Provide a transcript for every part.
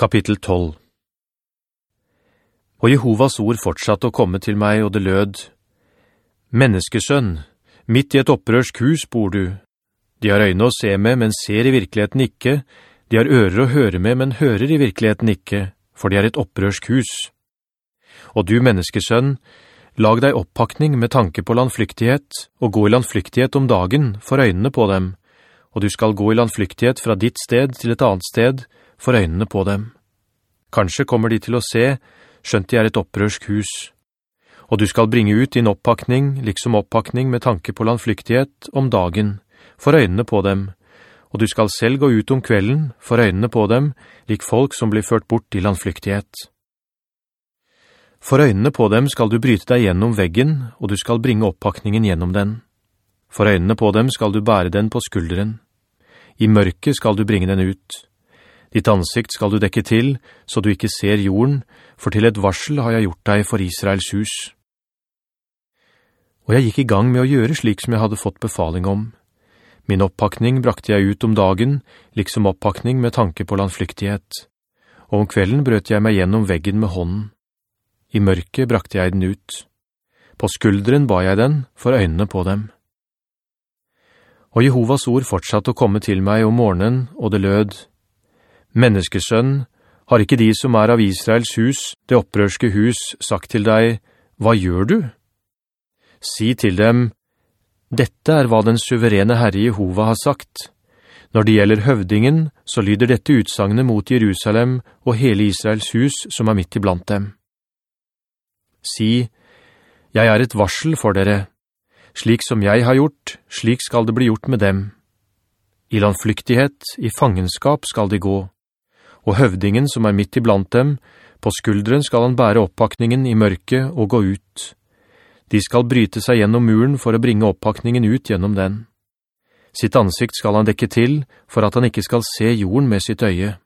Kapittel 12 Og Jehovas ord fortsatte å komme til meg, og det lød, «Menneskesønn, midt i et opprørsk hus bor du. De har øyne å se med, men ser i virkeligheten ikke. De har ører å høre med, men hører i virkeligheten ikke, for de er et opprørsk hus. Og du, menneskesønn, lag deg opppakning med tanke på landflyktighet, og gå i landflyktighet om dagen for øynene på dem, og du skal gå i landflyktighet fra ditt sted til et annet sted, for øynene på dem. Kanskje kommer de til å se, skjønt de er et opprørsk hus. Og du skal bringe ut din oppakning, liksom oppakning med tanke på landflyktighet, om dagen, for øynene på dem. Og du skal selv gå ut om kvelden, for øynene på dem, lik folk som blir ført bort i landflyktighet. For øynene på dem skal du bryte deg gjennom veggen, og du skal bringe oppakningen gjennom den. For øynene på dem skal du bære den på skulderen. I mørket skal du bringe den ut. Ditt ansikt skal du dekke til, så du ikke ser jorden, for til et varsel har jeg gjort deg for Israels hus. Og jeg gikk i gang med å gjøre slik som jeg hadde fått befaling om. Min oppakning brakte jeg ut om dagen, liksom oppakning med tanke på landflyktighet. Og om kvelden brøt jeg meg gjennom veggen med hånden. I mørket brakte jeg den ut. På skulderen ba jeg den, for øynene på dem. Og Jehovas ord fortsatte å komme til meg om morgenen, og det lød, Menneskesønn, har ikke de som er av Israels hus, det opprørske hus, sagt til deg, «Hva gjør du?» Si til dem, «Dette er hva den suverene Herre Jehova har sagt. Når det gjelder høvdingen, så lyder dette utsagnet mot Jerusalem og hele Israels hus som er midt iblant dem. Si, «Jeg er et varsel for dere. Slik som jeg har gjort, slik skal det bli gjort med dem. I landflyktighet, i fangenskap skal de gå.» Og høvdingen som er midt iblant dem, på skuldren skal han bære oppakningen i mørket og gå ut. De skal bryte seg gjennom muren for å bringe oppakningen ut gjennom den. Sitt ansikt skal han dekke til, for at han ikke skal se jorden med sitt øye.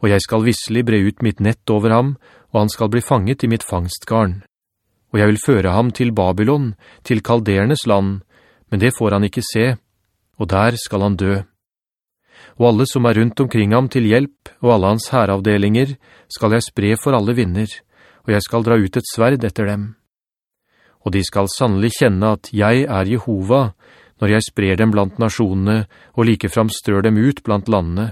Og jeg skal visselig bre ut mitt nett over ham, og han skal bli fanget i mitt fangstgarn. Og jeg vil føre ham til Babylon, til kaldernes land, men det får han ikke se, og der skal han dø og alle som er rundt omkring ham til hjelp, og alle hans herreavdelinger, skal jeg spre for alle vinner, og jeg skal dra ut et sverd etter dem. Og de skal sannelig kjenne at jeg er Jehova, når jeg sprer dem blant nasjonene, og likefram strør dem ut blant landene.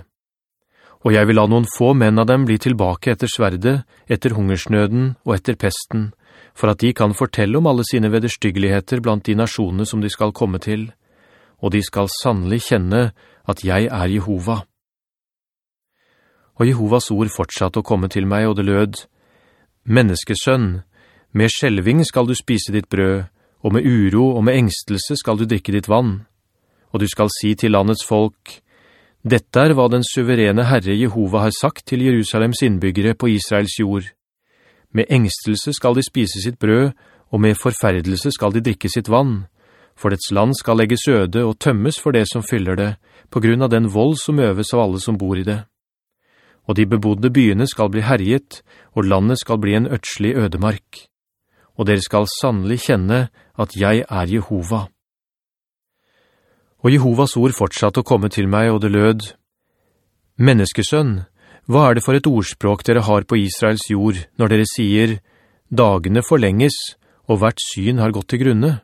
Og jeg vil la noen få menn av dem bli tilbake etter sverdet, etter hungersnøden og etter pesten, for at de kan fortelle om alle sine vederstyggeligheter blant de nasjonene som de skal komme til, og de skal sannelig kjenne at jeg er Jehova. Og Jehovas ord fortsatte å komme til meg, og det lød, «Menneskesønn, med skjelving skal du spise ditt brød, og med uro og med engstelse skal du drikke ditt vann. Og du skal si til landets folk, «Dette er hva den suverene Herre Jehova har sagt til Jerusalems innbyggere på Israels jord. Med engstelse skal de spise sitt brød, og med forferdelse skal de drikke sitt vann, for dets land skal legges øde og tømmes for det som fyller det, på grunn av den vold som øves av alle som bor i det. Og de bebodde byene skal bli herjet, og landet skal bli en øtslig ødemark. Og dere skal sannelig kjenne at jeg er Jehova. Og Jehovas ord fortsatte å komme til meg, og det lød, «Menneskesønn, hva er det for et ordspråk dere har på Israels jord, når dere sier, «Dagene forlenges, og hvert syn har gått til grunne?»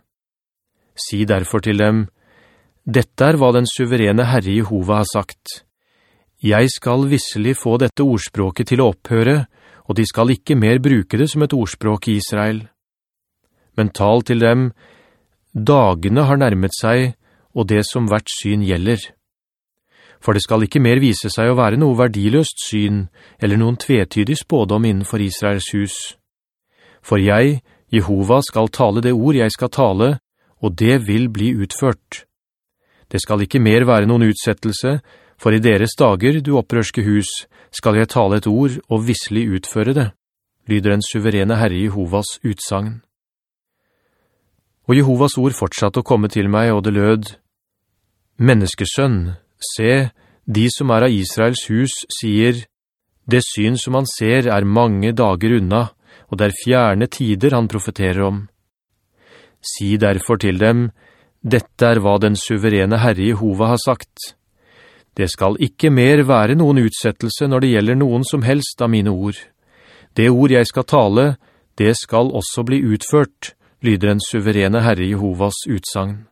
Si derfor til dem, dette er hva den suverene Herre Jehova har sagt. Jeg skal visselig få dette ordspråket til å opphøre, og de skal ikke mer bruke det som et ordspråk i Israel. Men tal til dem, dagene har nærmet seg, og det som hvert syn gjelder. For det skal ikke mer vise seg å være noe verdiløst syn, eller noen tvetydig spådom innenfor Israels hus. For jeg, Jehova, skal tale det ord jeg skal tale, og det vil bli utført. Det skal ikke mer være noen utsettelse, for i deres dager, du opprørske hus, skal jeg tale et ord og visselig utføre det, lyder den suverene Herre Jehovas utsagn. Og Jehovas ord fortsatte å komme til meg, og det lød, «Menneskesønn, se, de som er av Israels hus, sier, det syn som han ser er mange dager unna, og det er fjerne tider han profeterer om. Si derfor til dem, dette er hva den suverene Herre Jehova har sagt. Det skal ikke mer være noen utsettelse når det gjelder noen som helst av mine ord. Det ord jeg skal tale, det skal også bli utført, lyder den suverene Herre Jehovas utsagn.